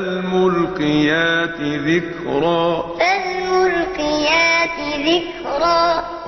فالملقيات ذكرا. فالملقيات ذكرا.